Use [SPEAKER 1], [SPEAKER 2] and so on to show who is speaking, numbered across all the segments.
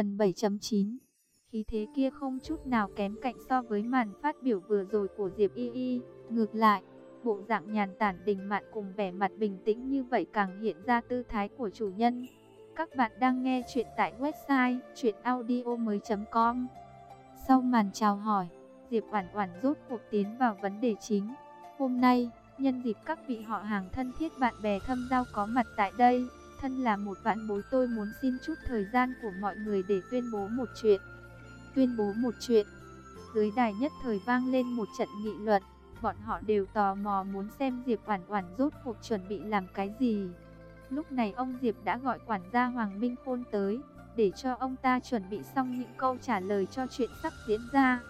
[SPEAKER 1] Phần 7.9 Khí thế kia không chút nào kém cạnh so với màn phát biểu vừa rồi của Diệp Y Y. Ngược lại, bộ dạng nhàn tản đình mạn cùng vẻ mặt bình tĩnh như vậy càng hiện ra tư thái của chủ nhân. Các bạn đang nghe chuyện tại website chuyenaudio.com Sau màn chào hỏi, Diệp Oản Oản rốt cuộc tiến vào vấn đề chính. Hôm nay, nhân dịp các vị họ hàng thân thiết bạn bè thâm giao có mặt tại đây, thân là một vạn bối tôi muốn xin chút thời gian của mọi người để tuyên bố một chuyện. Tuyên bố một chuyện. Dưới đài nhất thời vang lên một trận nghị luận, bọn họ đều tò mò muốn xem Diệp Oản Oản rốt cuộc chuẩn bị làm cái gì. Lúc này ông Diệp đã gọi quản gia Hoàng Minh Khôn tới, để cho ông ta chuẩn bị xong những câu trả lời cho chuyện sắp diễn ra.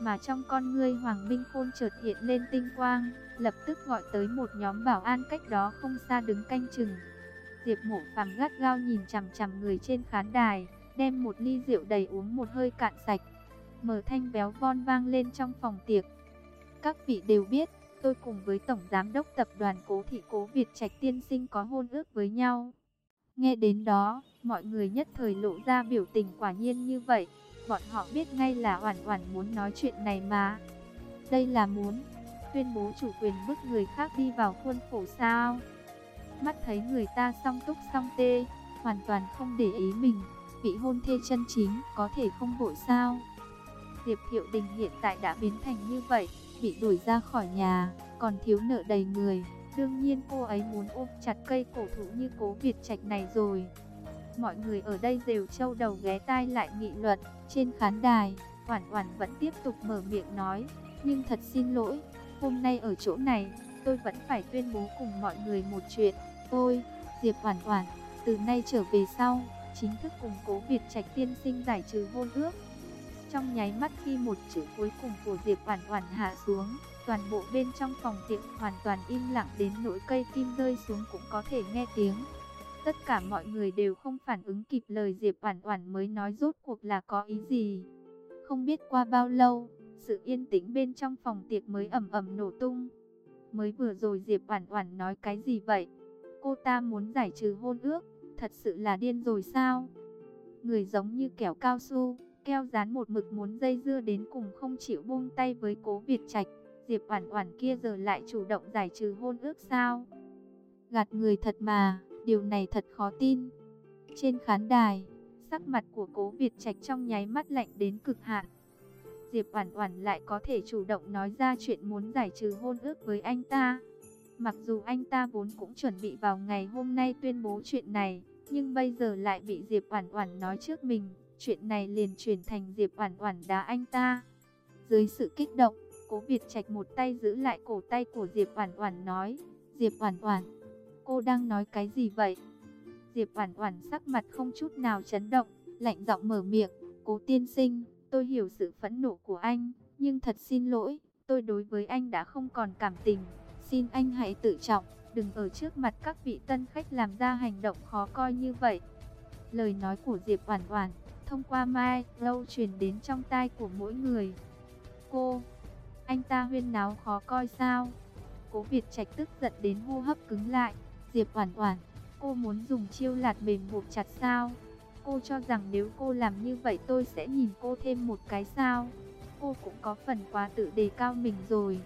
[SPEAKER 1] Mà trong con ngươi Hoàng Minh Khôn chợt hiện lên tinh quang, lập tức gọi tới một nhóm bảo an cách đó không xa đứng canh chừng. Diệp Mộ Phàm gắt gao nhìn chằm chằm người trên khán đài, đem một ly rượu đầy uống một hơi cạn sạch. Mở thanh béo von vang lên trong phòng tiệc. Các vị đều biết, tôi cùng với Tổng Giám đốc Tập đoàn Cố Thị Cố Việt Trạch Tiên Sinh có hôn ước với nhau. Nghe đến đó, mọi người nhất thời lộ ra biểu tình quả nhiên như vậy. Bọn họ biết ngay là Oản Oản muốn nói chuyện này mà. Đây là muốn tuyên bố chủ quyền bức người khác đi vào khuôn khổ sao? Mắt thấy người ta song túc song tê, hoàn toàn không để ý mình, vị hôn thê chân chính có thể không vội sao? Diệp Thiệu Đình hiện tại đã biến thành như vậy, bị đuổi ra khỏi nhà, còn thiếu nợ đầy người. Đương nhiên cô ấy muốn ôm chặt cây cổ thụ như cố Việt Trạch này rồi. Mọi người ở đây đều trâu đầu ghé tai lại nghị luận. Trên khán đài, Oản Oản vẫn tiếp tục mở miệng nói. Nhưng thật xin lỗi, hôm nay ở chỗ này, tôi vẫn phải tuyên bố cùng mọi người một chuyện. Tôi, Diệp Oản Oản, từ nay trở về sau, chính thức cùng cố Việt Trạch tiên sinh giải trừ hôn ước. Trong nháy mắt khi một chữ cuối cùng của Diệp Oản Oản hạ xuống, toàn bộ bên trong phòng tiệc hoàn toàn im lặng đến nỗi cây kim rơi xuống cũng có thể nghe tiếng. Tất cả mọi người đều không phản ứng kịp lời Diệp Oản Oản mới nói rốt cuộc là có ý gì. Không biết qua bao lâu, sự yên tĩnh bên trong phòng tiệc mới ầm ầm nổ tung. Mới vừa rồi Diệp Oản Oản nói cái gì vậy? Cô ta muốn giải trừ hôn ước, thật sự là điên rồi sao? Người giống như kẻo cao su, keo dán một mực muốn dây dưa đến cùng không chịu buông tay với Cố Việt Trạch. Diệp Oản Oản kia giờ lại chủ động giải trừ hôn ước sao? Gạt người thật mà, điều này thật khó tin. Trên khán đài, sắc mặt của Cố Việt Trạch trong nháy mắt lạnh đến cực hạn. Diệp Oản Oản lại có thể chủ động nói ra chuyện muốn giải trừ hôn ước với anh ta. Mặc dù anh ta vốn cũng chuẩn bị vào ngày hôm nay tuyên bố chuyện này, nhưng bây giờ lại bị Diệp Oản Oản nói trước mình, chuyện này liền chuyển thành Diệp Oản Oản đá anh ta. Dưới sự kích động, Cố Việt Trạch một tay giữ lại cổ tay của Diệp Oản Oản nói, "Diệp Oản Oản, cô đang nói cái gì vậy?" Diệp Oản Oản sắc mặt không chút nào chấn động, lạnh giọng mở miệng, "Cố tiên sinh, tôi hiểu sự phẫn nộ của anh, nhưng thật xin lỗi, tôi đối với anh đã không còn cảm tình." Xin anh hãy tự trọng, đừng ở trước mặt các vị tân khách làm ra hành động khó coi như vậy. Lời nói của Diệp Oản Oản thông qua mai lâu truyền đến trong tai của mỗi người. Cô, anh ta huyên náo khó coi sao? Cố Việt Trạch tức giận đến hô hấp cứng lại. Diệp Oản Oản, cô muốn dùng chiêu lạt mềm buộc chặt sao? Cô cho rằng nếu cô làm như vậy tôi sẽ nhìn cô thêm một cái sao? Cô cũng có phần quá tự đề cao mình rồi.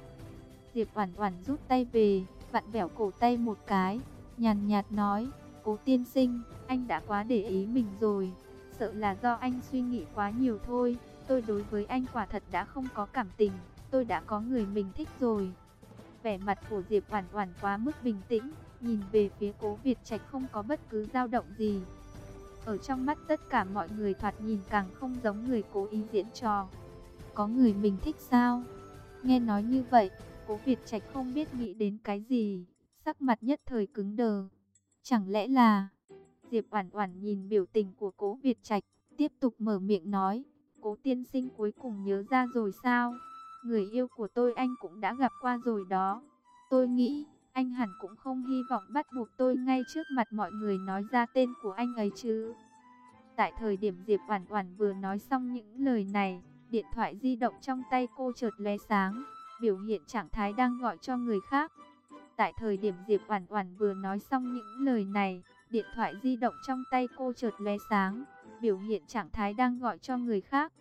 [SPEAKER 1] Diệp Oản Oản rút tay về, vặn vẹo cổ tay một cái, nhàn nhạt nói, "Cố tiên sinh, anh đã quá để ý mình rồi, sợ là do anh suy nghĩ quá nhiều thôi, tôi đối với anh quả thật đã không có cảm tình, tôi đã có người mình thích rồi." Vẻ mặt của Diệp Oản Oản quá mức bình tĩnh, nhìn về phía Cố Việt Trạch không có bất cứ dao động gì. Ở trong mắt tất cả mọi người thoạt nhìn càng không giống người cố ý diễn trò. Có người mình thích sao? Nghe nói như vậy, Cố Việt Trạch không biết nghĩ đến cái gì, sắc mặt nhất thời cứng đờ. Chẳng lẽ là... Diệp Oản Oản nhìn biểu tình của Cố Việt Trạch, tiếp tục mở miệng nói, "Cố tiên sinh cuối cùng nhớ ra rồi sao? Người yêu của tôi anh cũng đã gặp qua rồi đó. Tôi nghĩ, anh hẳn cũng không hy vọng bắt buộc tôi ngay trước mặt mọi người nói ra tên của anh ấy chứ." Tại thời điểm Diệp Oản Oản vừa nói xong những lời này, điện thoại di động trong tay cô chợt lóe sáng biểu hiện trạng thái đang gọi cho người khác. Tại thời điểm Diệp Oản Oản vừa nói xong những lời này, điện thoại di động trong tay cô chợt lóe sáng, biểu hiện trạng thái đang gọi cho người khác.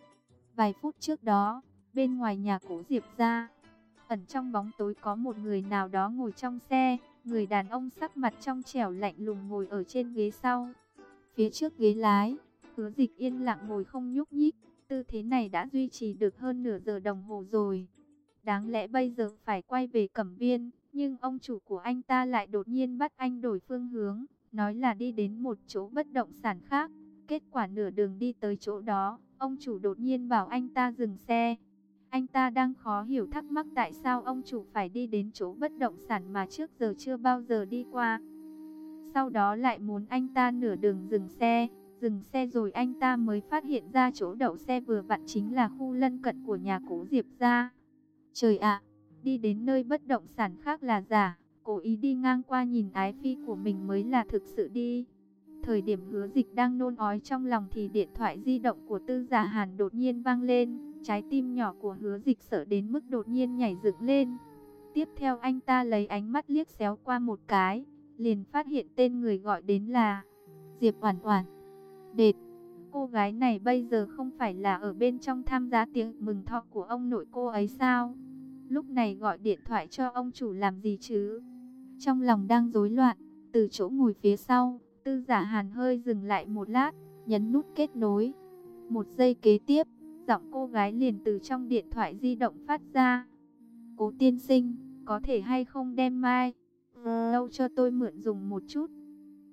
[SPEAKER 1] Vài phút trước đó, bên ngoài nhà cố Diệp gia, ẩn trong bóng tối có một người nào đó ngồi trong xe, người đàn ông sắc mặt trong trẻo lạnh lùng ngồi ở trên ghế sau. Phía trước ghế lái, hứa dịch yên lặng ngồi không nhúc nhích, tư thế này đã duy trì được hơn nửa giờ đồng hồ rồi. Đáng lẽ bây giờ phải quay về Cẩm Viên, nhưng ông chủ của anh ta lại đột nhiên bắt anh đổi phương hướng, nói là đi đến một chỗ bất động sản khác. Kết quả nửa đường đi tới chỗ đó, ông chủ đột nhiên bảo anh ta dừng xe. Anh ta đang khó hiểu thắc mắc tại sao ông chủ phải đi đến chỗ bất động sản mà trước giờ chưa bao giờ đi qua. Sau đó lại muốn anh ta nửa đường dừng xe, dừng xe rồi anh ta mới phát hiện ra chỗ đậu xe vừa vặn chính là khu lân cận của nhà cũ Diệp gia. Trời ạ, đi đến nơi bất động sản khác là giả, cố ý đi ngang qua nhìn ái phi của mình mới là thực sự đi. Thời điểm hứa dịch đang nôn ói trong lòng thì điện thoại di động của tư giả hàn đột nhiên vang lên. Trái tim nhỏ của hứa dịch sợ đến mức đột nhiên nhảy dựng lên. Tiếp theo anh ta lấy ánh mắt liếc xéo qua một cái, liền phát hiện tên người gọi đến là Diệp Oản Oản. Đệt, cô gái này bây giờ không phải là ở bên trong tham gia tiếng mừng thọ của ông nội cô ấy sao? Lúc này gọi điện thoại cho ông chủ làm gì chứ? Trong lòng đang rối loạn, từ chỗ ngồi phía sau, Tư Giả Hàn hơi dừng lại một lát, nhấn nút kết nối. Một giây kế tiếp, giọng cô gái liền từ trong điện thoại di động phát ra. Cố tiên sinh, có thể hay không đem mai? Lâu cho tôi mượn dùng một chút.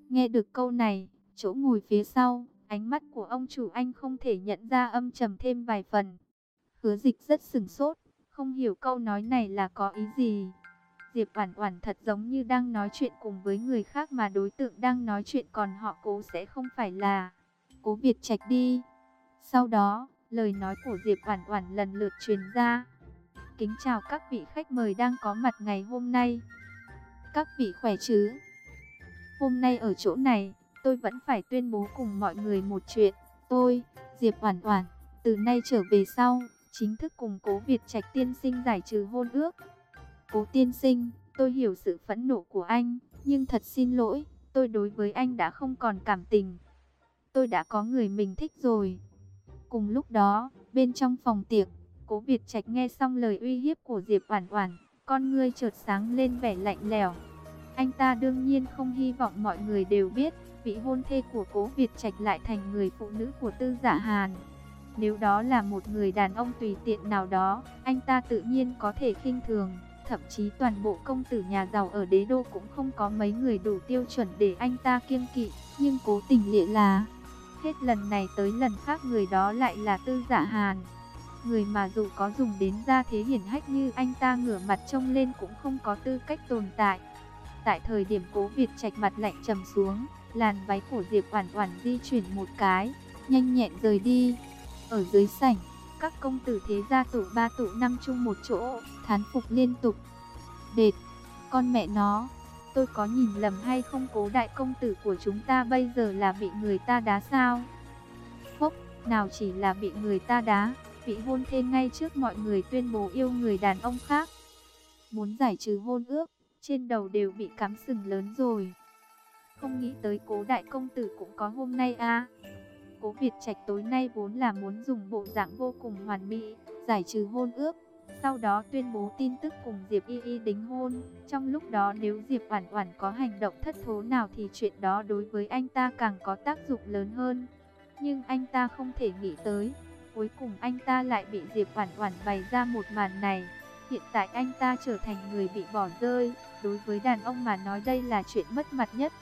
[SPEAKER 1] Nghe được câu này, chỗ ngồi phía sau, ánh mắt của ông chủ anh không thể nhận ra âm trầm thêm vài phần. Hứa dịch rất sừng sốt, không hiểu câu nói này là có ý gì. Diệp Oản Oản thật giống như đang nói chuyện cùng với người khác mà đối tượng đang nói chuyện còn họ Cố sẽ không phải là Cố Việt Trạch đi. Sau đó, lời nói của Diệp Oản Oản lần lượt truyền ra. Kính chào các vị khách mời đang có mặt ngày hôm nay. Các vị khỏe chứ? Hôm nay ở chỗ này, tôi vẫn phải tuyên bố cùng mọi người một chuyện. Tôi, Diệp Oản Oản, từ nay trở về sau, chính thức cùng Cố Việt Trạch tiên sinh giải trừ hôn ước. Cố tiên sinh, tôi hiểu sự phẫn nộ của anh, nhưng thật xin lỗi, tôi đối với anh đã không còn cảm tình. Tôi đã có người mình thích rồi. Cùng lúc đó, bên trong phòng tiệc, Cố Việt Trạch nghe xong lời uy hiếp của Diệp Oản Oản, con ngươi chợt sáng lên vẻ lạnh lẽo. Anh ta đương nhiên không hy vọng mọi người đều biết, vị hôn thê của Cố Việt Trạch lại thành người phụ nữ của Tư Giả Hàn. Nếu đó là một người đàn ông tùy tiện nào đó, anh ta tự nhiên có thể khinh thường. Thậm chí toàn bộ công tử nhà giàu ở đế đô cũng không có mấy người đủ tiêu chuẩn để anh ta kiêng kỵ. Nhưng cố tình lịa là, hết lần này tới lần khác người đó lại là tư giả hàn. Người mà dù có dùng đến gia thế hiển hách như anh ta ngửa mặt trông lên cũng không có tư cách tồn tại. Tại thời điểm cố Việt trạch mặt lạnh trầm xuống, làn váy của Diệp Oản Oản di chuyển một cái, nhanh nhẹn rời đi. Ở dưới sảnh, các công tử thế gia tụ ba tụ năm chung một chỗ, thán phục liên tục. Đệt, con mẹ nó, tôi có nhìn lầm hay không cố đại công tử của chúng ta bây giờ là bị người ta đá sao? Phốc, nào chỉ là bị người ta đá, vị hôn thê ngay trước mọi người tuyên bố yêu người đàn ông khác. Muốn giải trừ hôn ước, trên đầu đều bị cắm sừng lớn rồi. Không nghĩ tới cố đại công tử cũng có hôm nay a Cố Việt Trạch tối nay vốn là muốn dùng bộ dạng vô cùng hoàn mỹ, giải trừ hôn ước. Sau đó tuyên bố tin tức cùng Diệp Y Y đính hôn. Trong lúc đó nếu Diệp Oản Oản có hành động thất thố nào thì chuyện đó đối với anh ta càng có tác dụng lớn hơn. Nhưng anh ta không thể nghĩ tới, cuối cùng anh ta lại bị Diệp Oản Oản bày ra một màn này. Hiện tại anh ta trở thành người bị bỏ rơi, đối với đàn ông mà nói đây là chuyện mất mặt nhất.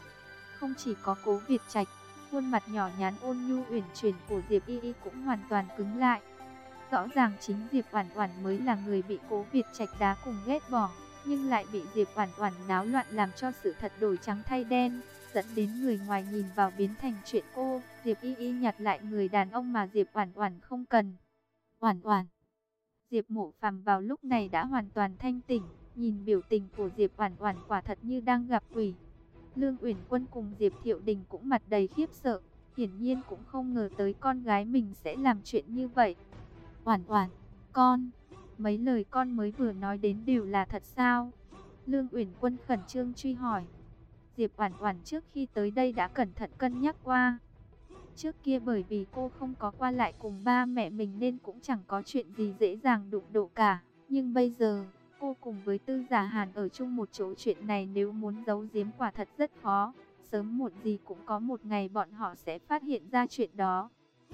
[SPEAKER 1] Không chỉ có Cố Việt Trạch, Khuôn mặt nhỏ nhắn ôn nhu uyển chuyển của Diệp Y Y cũng hoàn toàn cứng lại. Rõ ràng chính Diệp Oản Oản mới là người bị Cố Việt Trạch đá cùng ghét bỏ, nhưng lại bị Diệp Oản Oản náo loạn làm cho sự thật đổi trắng thay đen, dẫn đến người ngoài nhìn vào biến thành chuyện cô. Diệp Y Y nhặt lại người đàn ông mà Diệp Oản Oản không cần. Oản Oản. Diệp Mộ Phàm vào lúc này đã hoàn toàn thanh tỉnh, nhìn biểu tình của Diệp Oản Oản quả thật như đang gặp quỷ. Lương Uyển Quân cùng Diệp Thiệu Đình cũng mặt đầy khiếp sợ, hiển nhiên cũng không ngờ tới con gái mình sẽ làm chuyện như vậy. Oản Oản, con, mấy lời con mới vừa nói đến đều là thật sao? Lương Uyển Quân khẩn trương truy hỏi. Diệp Oản Oản trước khi tới đây đã cẩn thận cân nhắc qua. Trước kia bởi vì cô không có qua lại cùng ba mẹ mình nên cũng chẳng có chuyện gì dễ dàng đụng độ cả. Nhưng bây giờ, cô cùng với Tư Giả Hàn ở chung một chỗ chuyện này nếu muốn giấu giếm quả thật rất khó. Sớm muộn gì cũng có một ngày bọn họ sẽ phát hiện ra chuyện đó.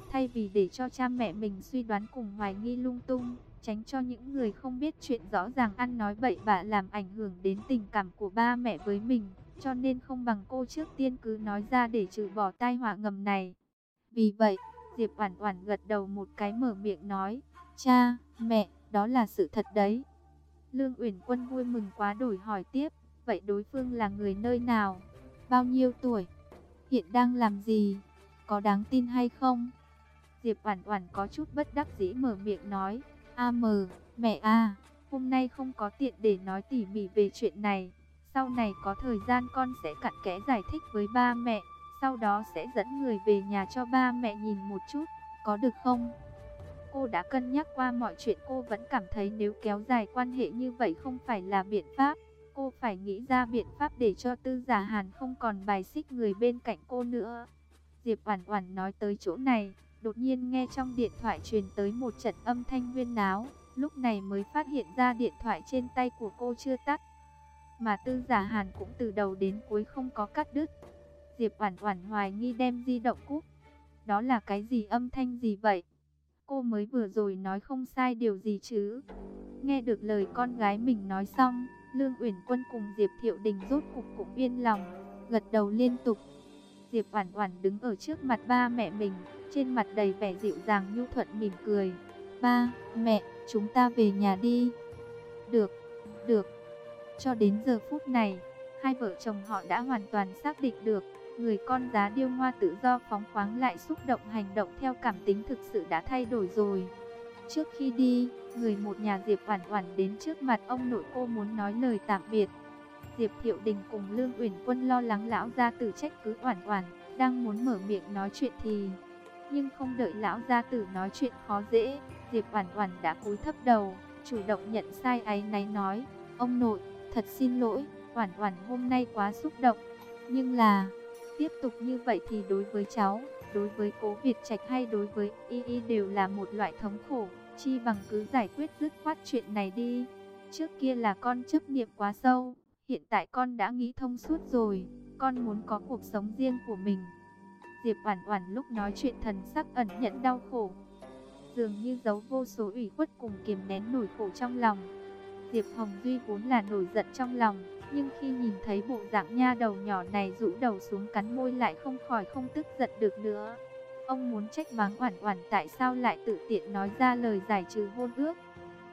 [SPEAKER 1] Thay vì để cho cha mẹ mình suy đoán cùng hoài nghi lung tung, tránh cho những người không biết chuyện rõ ràng ăn nói bậy bạ làm ảnh hưởng đến tình cảm của ba mẹ với mình, cho nên không bằng cô trước tiên cứ nói ra để trừ bỏ tai họa ngầm này. Vì vậy, Diệp Oản Oản gật đầu một cái mở miệng nói, "Cha, mẹ, đó là sự thật đấy." Lương Uyển Quân vui mừng quá đổi hỏi tiếp, "Vậy đối phương là người nơi nào? Bao nhiêu tuổi? Hiện đang làm gì? Có đáng tin hay không?" Diệp Oản Oản có chút bất đắc dĩ mở miệng nói, "A mờ, mẹ a, hôm nay không có tiện để nói tỉ mỉ về chuyện này, sau này có thời gian con sẽ cặn kẽ giải thích với ba mẹ, sau đó sẽ dẫn người về nhà cho ba mẹ nhìn một chút, có được không?" Cô đã cân nhắc qua mọi chuyện cô vẫn cảm thấy nếu kéo dài quan hệ như vậy không phải là biện pháp. Cô phải nghĩ ra biện pháp để cho tư giả hàn không còn bài xích người bên cạnh cô nữa. Diệp Oản Oản nói tới chỗ này, đột nhiên nghe trong điện thoại truyền tới một trận âm thanh huyên náo, lúc này mới phát hiện ra điện thoại trên tay của cô chưa tắt. Mà Tư Giả Hàn cũng từ đầu đến cuối không có cắt đứt. Diệp Oản Oản hoài nghi đem di động cúp. Đó là cái gì âm thanh gì vậy? Cô mới vừa rồi nói không sai điều gì chứ? Nghe được lời con gái mình nói xong, Lương Uyển Quân cùng Diệp Thiệu Đình rốt cục cũng yên lòng, gật đầu liên tục. Diệp Oản Oản đứng ở trước mặt ba mẹ mình, trên mặt đầy vẻ dịu dàng nhu thuận mỉm cười. "Ba, mẹ, chúng ta về nhà đi." "Được, được." Cho đến giờ phút này, hai vợ chồng họ đã hoàn toàn xác định được, người con giá điêu hoa tự do phóng khoáng lại xúc động hành động theo cảm tính thực sự đã thay đổi rồi. Trước khi đi, người một nhà Diệp Oản Oản đến trước mặt ông nội cô muốn nói lời tạm biệt. Diệp Thiệu Đình cùng Lương Uyển Quân lo lắng lão gia tử trách cứ Oản Oản, đang muốn mở miệng nói chuyện thì nhưng không đợi lão gia tử nói chuyện khó dễ, Diệp Oản Oản đã cúi thấp đầu, chủ động nhận sai áy náy nói: "Ông nội, thật xin lỗi, Oản Oản hôm nay quá xúc động, nhưng là tiếp tục như vậy thì đối với cháu, đối với Cố Việt Trạch hay đối với Y Y đều là một loại thống khổ, chi bằng cứ giải quyết dứt khoát chuyện này đi. Trước kia là con chấp niệm quá sâu, hiện tại con đã nghĩ thông suốt rồi, con muốn có cuộc sống riêng của mình." Diệp Oản Oản lúc nói chuyện thần sắc ẩn nhẫn đau khổ, dường như giấu vô số ủy khuất cùng kiềm nén nỗi khổ trong lòng. Diệp Hồng Duy vốn là nổi giận trong lòng, nhưng khi nhìn thấy bộ dạng nha đầu nhỏ này rũ đầu xuống cắn môi lại không khỏi không tức giận được nữa. Ông muốn trách mắng Oản Oản tại sao lại tự tiện nói ra lời giải trừ hôn ước.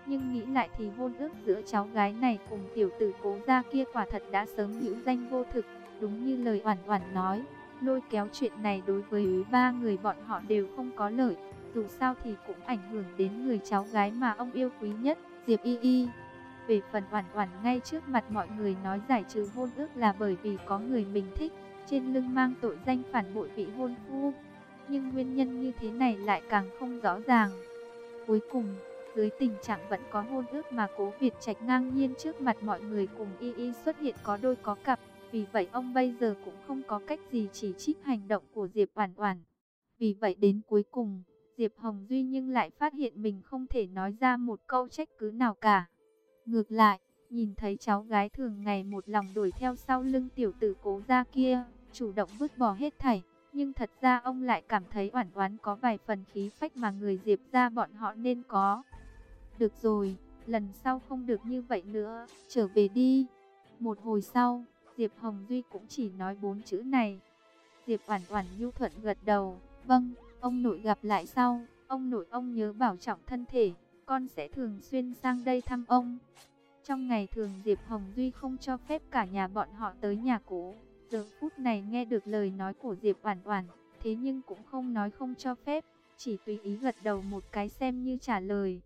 [SPEAKER 1] Nhưng nghĩ lại thì hôn ước giữa cháu gái này cùng tiểu tử Cố gia kia quả thật đã sớm hữu danh vô thực, đúng như lời Oản Oản nói lôi kéo chuyện này đối với ba người bọn họ đều không có lợi, dù sao thì cũng ảnh hưởng đến người cháu gái mà ông yêu quý nhất, Diệp Y Y. Về phần Oản Oản ngay trước mặt mọi người nói giải trừ hôn ước là bởi vì có người mình thích, trên lưng mang tội danh phản bội vị hôn phu. Nhưng nguyên nhân như thế này lại càng không rõ ràng. Cuối cùng, dưới tình trạng vẫn có hôn ước mà Cố Việt Trạch ngang nhiên trước mặt mọi người cùng Y Y xuất hiện có đôi có cặp, vì vậy ông bây giờ cũng không có cách gì chỉ trích hành động của Diệp Oản Oản. Vì vậy đến cuối cùng, Diệp Hồng Duy nhưng lại phát hiện mình không thể nói ra một câu trách cứ nào cả. Ngược lại, nhìn thấy cháu gái thường ngày một lòng đuổi theo sau lưng tiểu tử cố gia kia, chủ động vứt bỏ hết thảy. Nhưng thật ra ông lại cảm thấy oản oán có vài phần khí phách mà người Diệp gia bọn họ nên có. Được rồi, lần sau không được như vậy nữa, trở về đi. Một hồi sau, Diệp Hồng Duy cũng chỉ nói bốn chữ này. Diệp Oản Oản nhu thuận gật đầu, "Vâng, ông nội gặp lại sau, ông nội ông nhớ bảo trọng thân thể, con sẽ thường xuyên sang đây thăm ông." Trong ngày thường Diệp Hồng Duy không cho phép cả nhà bọn họ tới nhà cũ. Giờ phút này nghe được lời nói của Diệp Oản Oản, thế nhưng cũng không nói không cho phép, chỉ tùy ý gật đầu một cái xem như trả lời.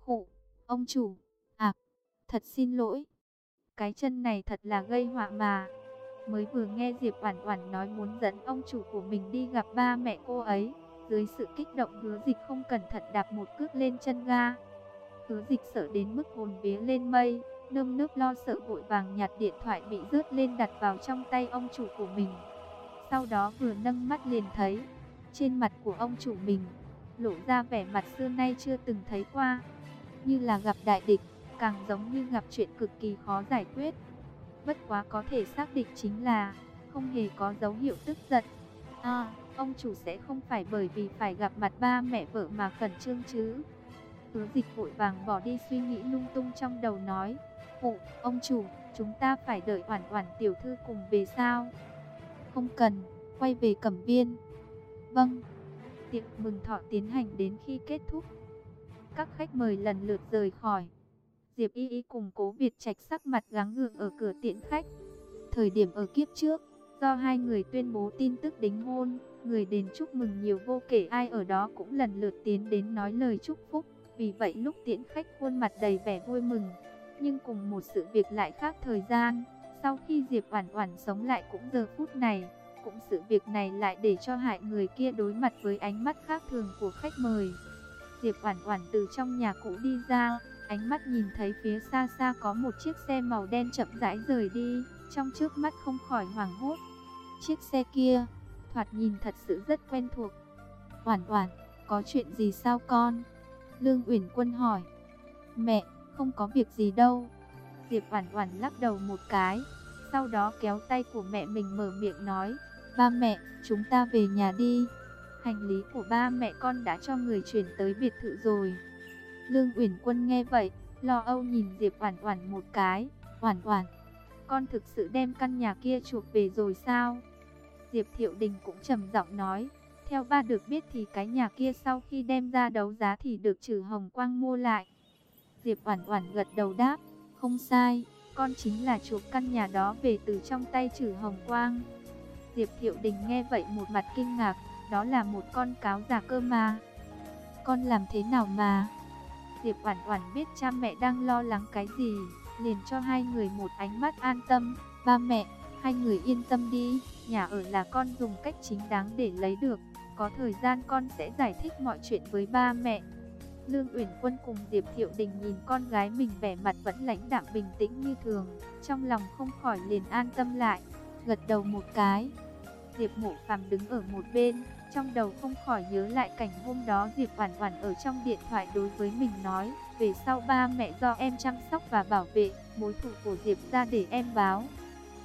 [SPEAKER 1] "Khụ, ông chủ, à, thật xin lỗi." Cái chân này thật là gây họa mà. Mới vừa nghe Diệp Oản Oản nói muốn dẫn ông chủ của mình đi gặp ba mẹ cô ấy, dưới sự kích động Hứa Dịch không cẩn thận đạp một cước lên chân ga. Hứa Dịch sợ đến mức hồn vía lên mây, nơm nớp lo sợ vội vàng nhặt điện thoại bị rớt lên đặt vào trong tay ông chủ của mình. Sau đó vừa nâng mắt liền thấy, trên mặt của ông chủ mình, lộ ra vẻ mặt xưa nay chưa từng thấy qua, như là gặp đại địch, càng giống như gặp chuyện cực kỳ khó giải quyết. Bất quá có thể xác định chính là không hề có dấu hiệu tức giận. À, ông chủ sẽ không phải bởi vì phải gặp mặt ba mẹ vợ mà khẩn trương chứ. Hứa dịch vội vàng bỏ đi suy nghĩ lung tung trong đầu nói. Phụ, ông chủ, chúng ta phải đợi oản oản tiểu thư cùng về sao? Không cần, quay về cẩm viên. Vâng, tiệc mừng thọ tiến hành đến khi kết thúc. Các khách mời lần lượt rời khỏi. Diệp Y Y cùng Cố Việt Trạch sắc mặt gắng gượng ở cửa tiễn khách. Thời điểm ở kiếp trước, do hai người tuyên bố tin tức đính hôn, người đến chúc mừng nhiều vô kể ai ở đó cũng lần lượt tiến đến nói lời chúc phúc. Vì vậy lúc tiễn khách khuôn mặt đầy vẻ vui mừng, nhưng cùng một sự việc lại khác thời gian. Sau khi Diệp Oản Oản sống lại cũng giờ phút này, cũng sự việc này lại để cho hại người kia đối mặt với ánh mắt khác thường của khách mời. Diệp Oản Oản từ trong nhà cũ đi ra, ánh mắt nhìn thấy phía xa xa có một chiếc xe màu đen chậm rãi rời đi, trong trước mắt không khỏi hoảng hốt. Chiếc xe kia, thoạt nhìn thật sự rất quen thuộc. Oản Oản, có chuyện gì sao con? Lương Uyển Quân hỏi. Mẹ, không có việc gì đâu. Diệp Oản Oản lắc đầu một cái, sau đó kéo tay của mẹ mình mở miệng nói, "Ba mẹ, chúng ta về nhà đi." Hành lý của ba mẹ con đã cho người chuyển tới biệt thự rồi. Lương Uyển Quân nghe vậy, lo âu nhìn Diệp Oản Oản một cái, "Oản Oản, con thực sự đem căn nhà kia chuộc về rồi sao?" Diệp Thiệu Đình cũng trầm giọng nói, theo ba được biết thì cái nhà kia sau khi đem ra đấu giá thì được trừ Hồng Quang mua lại. Diệp Oản Oản gật đầu đáp, không sai, con chính là chuộc căn nhà đó về từ trong tay trừ Hồng Quang. Diệp Thiệu Đình nghe vậy một mặt kinh ngạc, đó là một con cáo già cơ mà. Con làm thế nào mà? Diệp Oản Oản biết cha mẹ đang lo lắng cái gì, liền cho hai người một ánh mắt an tâm, "Ba mẹ, hai người yên tâm đi, nhà ở là con dùng cách chính đáng để lấy được, có thời gian con sẽ giải thích mọi chuyện với ba mẹ." Lương Uyển Quân cùng Diệp Thiệu Đình nhìn con gái mình vẻ mặt vẫn lãnh đạm bình tĩnh như thường, trong lòng không khỏi liền an tâm lại, gật đầu một cái. Diệp Mộ Phàm đứng ở một bên, trong đầu không khỏi nhớ lại cảnh hôm đó Diệp Oản Oản ở trong điện thoại đối với mình nói, về sau ba mẹ do em chăm sóc và bảo vệ, mối thù của Diệp gia để em báo.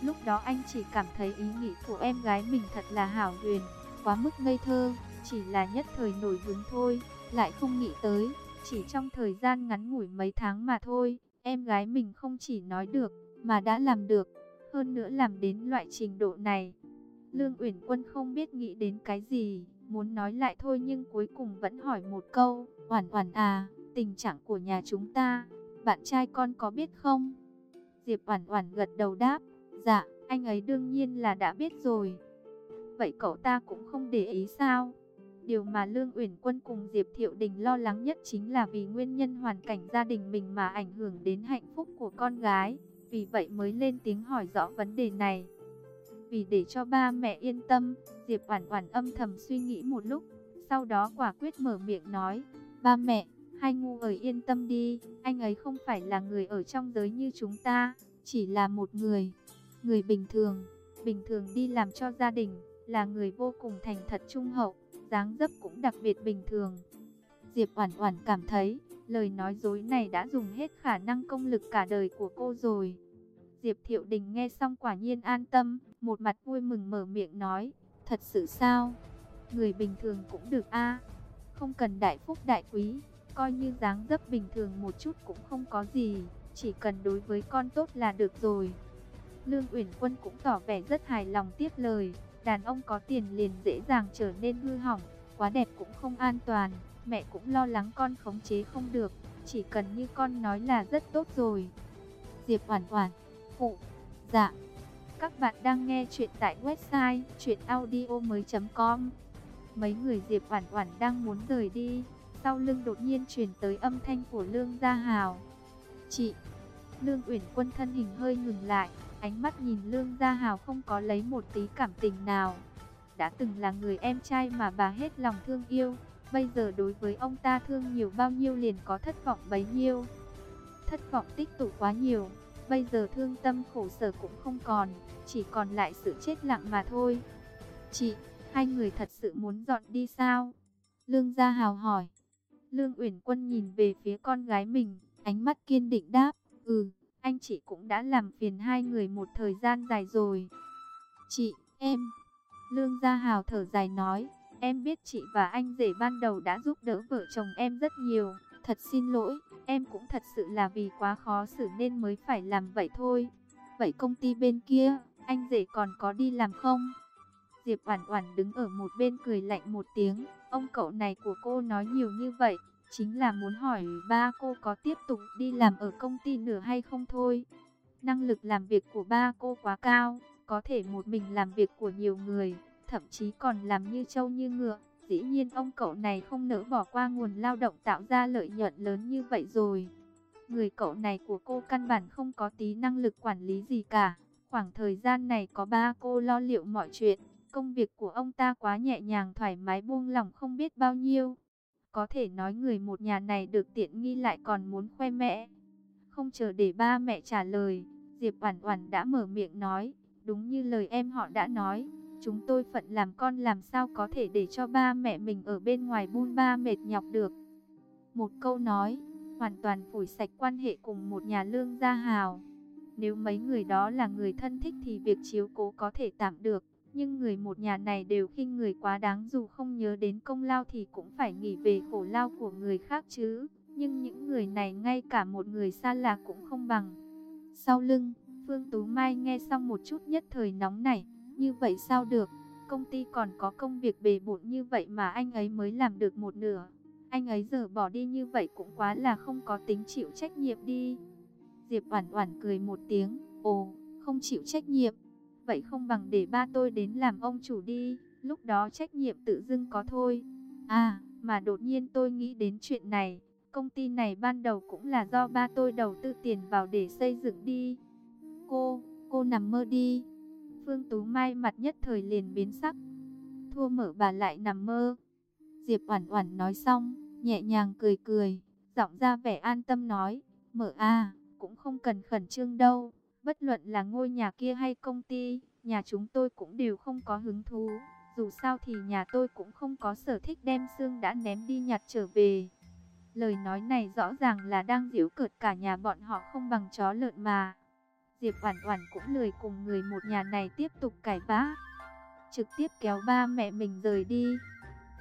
[SPEAKER 1] Lúc đó anh chỉ cảm thấy ý nghĩ của em gái mình thật là hảo huyền, quá mức ngây thơ, chỉ là nhất thời nổi hứng thôi, lại không nghĩ tới, chỉ trong thời gian ngắn ngủi mấy tháng mà thôi, em gái mình không chỉ nói được, mà đã làm được, hơn nữa làm đến loại trình độ này. Lương Uyển Quân không biết nghĩ đến cái gì, muốn nói lại thôi nhưng cuối cùng vẫn hỏi một câu, "Oản Oản à, tình trạng của nhà chúng ta, bạn trai con có biết không?" Diệp Oản Oản gật đầu đáp, "Dạ, anh ấy đương nhiên là đã biết rồi." Vậy cậu ta cũng không để ý sao? Điều mà Lương Uyển Quân cùng Diệp Thiệu Đình lo lắng nhất chính là vì nguyên nhân hoàn cảnh gia đình mình mà ảnh hưởng đến hạnh phúc của con gái, vì vậy mới lên tiếng hỏi rõ vấn đề này. Vì để cho ba mẹ yên tâm, Diệp Oản Oản âm thầm suy nghĩ một lúc, sau đó quả quyết mở miệng nói: "Ba mẹ, hai ngu ở yên tâm đi, anh ấy không phải là người ở trong giới như chúng ta, chỉ là một người, người bình thường, bình thường đi làm cho gia đình, là người vô cùng thành thật trung hậu, dáng dấp cũng đặc biệt bình thường." Diệp Oản Oản cảm thấy, lời nói dối này đã dùng hết khả năng công lực cả đời của cô rồi. Diệp Thiệu Đình nghe xong quả nhiên an tâm, một mặt vui mừng mở miệng nói, thật sự sao? Người bình thường cũng được a không cần đại phúc đại quý, coi như dáng dấp bình thường một chút cũng không có gì, chỉ cần đối với con tốt là được rồi. Lương Uyển Quân cũng tỏ vẻ rất hài lòng tiếp lời, đàn ông có tiền liền dễ dàng trở nên hư hỏng, quá đẹp cũng không an toàn, mẹ cũng lo lắng con khống chế không được, chỉ cần như con nói là rất tốt rồi. Diệp Oản Oản, phụ, dạ. Các bạn đang nghe chuyện tại website chuyenaudio.com Mấy người Diệp Oản Oản đang muốn rời đi, sau lưng đột nhiên truyền tới âm thanh của Lương Gia Hào. "Chị." Lương Uyển Quân thân hình hơi ngừng lại, ánh mắt nhìn Lương Gia Hào không có lấy một tí cảm tình nào. Đã từng là người em trai mà bà hết lòng thương yêu, bây giờ đối với ông ta thương nhiều bao nhiêu liền có thất vọng bấy nhiêu. Thất vọng tích tụ quá nhiều, bây giờ thương tâm khổ sở cũng không còn, chỉ còn lại sự chết lặng mà thôi. Chị, Hai người thật sự muốn dọn đi sao? Lương Gia Hào hỏi. Lương Uyển Quân nhìn về phía con gái mình, ánh mắt kiên định đáp, "Ừ, anh chị cũng đã làm phiền hai người một thời gian dài rồi." "Chị, em." Lương Gia Hào thở dài nói, "Em biết chị và anh rể ban đầu đã giúp đỡ vợ chồng em rất nhiều, thật xin lỗi, em cũng thật sự là vì quá khó xử nên mới phải làm vậy thôi. Vậy công ty bên kia, anh rể còn có đi làm không?" Diệp Oản Oản đứng ở một bên cười lạnh một tiếng, ông cậu này của cô nói nhiều như vậy, chính là muốn hỏi ba cô có tiếp tục đi làm ở công ty nữa hay không thôi. Năng lực làm việc của ba cô quá cao, có thể một mình làm việc của nhiều người, thậm chí còn làm như trâu như ngựa. Dĩ nhiên ông cậu này không nỡ bỏ qua nguồn lao động tạo ra lợi nhuận lớn như vậy rồi. Người cậu này của cô căn bản không có tí năng lực quản lý gì cả. Khoảng thời gian này có ba cô lo liệu mọi chuyện. Công việc của ông ta quá nhẹ nhàng thoải mái buông lỏng không biết bao nhiêu. Có thể nói người một nhà này được tiện nghi lại còn muốn khoe mẽ. Không chờ để ba mẹ trả lời, Diệp Oản Oản đã mở miệng nói, đúng như lời em họ đã nói, chúng tôi phận làm con làm sao có thể để cho ba mẹ mình ở bên ngoài buôn ba mệt nhọc được. Một câu nói, hoàn toàn phủi sạch quan hệ cùng một nhà lương gia hào. Nếu mấy người đó là người thân thích thì việc chiếu cố có thể tạm được. Nhưng người một nhà này đều khinh người quá đáng dù không nhớ đến công lao thì cũng phải nghĩ về khổ lao của người khác chứ. Nhưng những người này ngay cả một người xa lạ cũng không bằng. Sau lưng, Phương Tú Mai nghe xong một chút nhất thời nóng nảy. Như vậy sao được? Công ty còn có công việc bề bộn như vậy mà anh ấy mới làm được một nửa. Anh ấy giờ bỏ đi như vậy cũng quá là không có tính chịu trách nhiệm đi. Diệp Oản Oản cười một tiếng, "Ồ, không chịu trách nhiệm? Vậy không bằng để ba tôi đến làm ông chủ đi, lúc đó trách nhiệm tự dưng có thôi. À, mà đột nhiên tôi nghĩ đến chuyện này, công ty này ban đầu cũng là do ba tôi đầu tư tiền vào để xây dựng đi. Cô, cô nằm mơ đi. Phương Tú Mai mặt nhất thời liền biến sắc. Thua mở bà lại nằm mơ. Diệp Oản Oản nói xong, nhẹ nhàng cười cười, giọng ra vẻ an tâm nói, "Mở a, cũng không cần khẩn trương đâu." Bất luận là ngôi nhà kia hay công ty, nhà chúng tôi cũng đều không có hứng thú. Dù sao thì nhà tôi cũng không có sở thích đem xương đã ném đi nhặt trở về. Lời nói này rõ ràng là đang giễu cợt cả nhà bọn họ không bằng chó lợn mà. Diệp Oản Oản cũng lười cùng người một nhà này tiếp tục cãi vã. Trực tiếp kéo ba mẹ mình rời đi.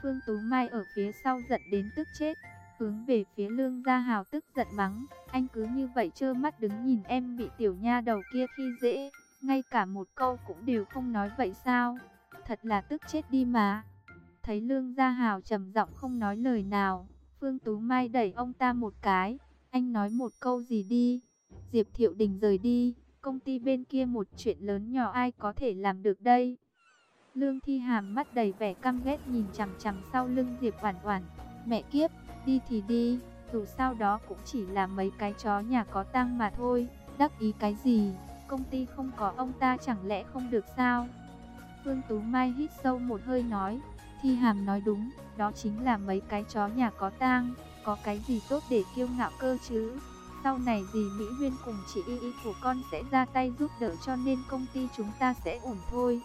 [SPEAKER 1] Phương Tú Mai ở phía sau giận đến tức chết hướng về phía lương gia hào tức giận mắng, anh cứ như vậy trơ mắt đứng nhìn em bị tiểu nha đầu kia khi dễ, ngay cả một câu cũng đều không nói vậy sao, thật là tức chết đi mà. Thấy lương gia hào trầm giọng không nói lời nào, Phương Tú Mai đẩy ông ta một cái, anh nói một câu gì đi, Diệp Thiệu Đình rời đi, công ty bên kia một chuyện lớn nhỏ ai có thể làm được đây. Lương Thi Hàm mắt đầy vẻ căm ghét nhìn chằm chằm sau lưng Diệp Oản Oản, mẹ kiếp, Đi thì đi, dù sao đó cũng chỉ là mấy cái chó nhà có tang mà thôi, đắc ý cái gì, công ty không có ông ta chẳng lẽ không được sao? Phương Tú Mai hít sâu một hơi nói, Thi Hàm nói đúng, đó chính là mấy cái chó nhà có tang, có cái gì tốt để kiêu ngạo cơ chứ? Sau này gì Mỹ Huyên cùng chị Y Y của con sẽ ra tay giúp đỡ cho nên công ty chúng ta sẽ ổn thôi.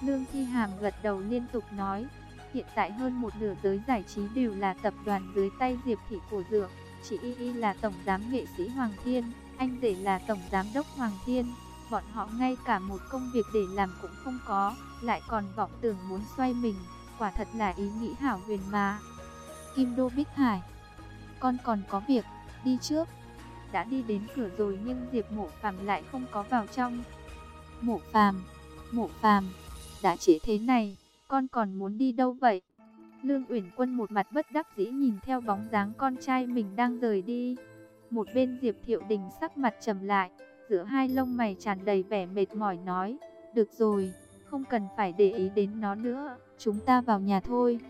[SPEAKER 1] Lương Thi Hàm gật đầu liên tục nói, Hiện tại hơn một nửa giới giải trí đều là tập đoàn dưới tay Diệp Thị của Dược. Chị Y Y là tổng giám nghệ sĩ Hoàng Thiên, anh rể là tổng giám đốc Hoàng Thiên. Bọn họ ngay cả một công việc để làm cũng không có, lại còn vọng tưởng muốn xoay mình. Quả thật là ý nghĩ hảo huyền mà. Kim Đô Bích Hải Con còn có việc, đi trước. Đã đi đến cửa rồi nhưng Diệp Mộ Phàm lại không có vào trong. Mộ Phàm, Mộ Phàm, đã chế thế này, con còn muốn đi đâu vậy? Lương Uyển Quân một mặt bất đắc dĩ nhìn theo bóng dáng con trai mình đang rời đi. Một bên Diệp Thiệu Đình sắc mặt trầm lại, giữa hai lông mày tràn đầy vẻ mệt mỏi nói, được rồi, không cần phải để ý đến nó nữa, chúng ta vào nhà thôi.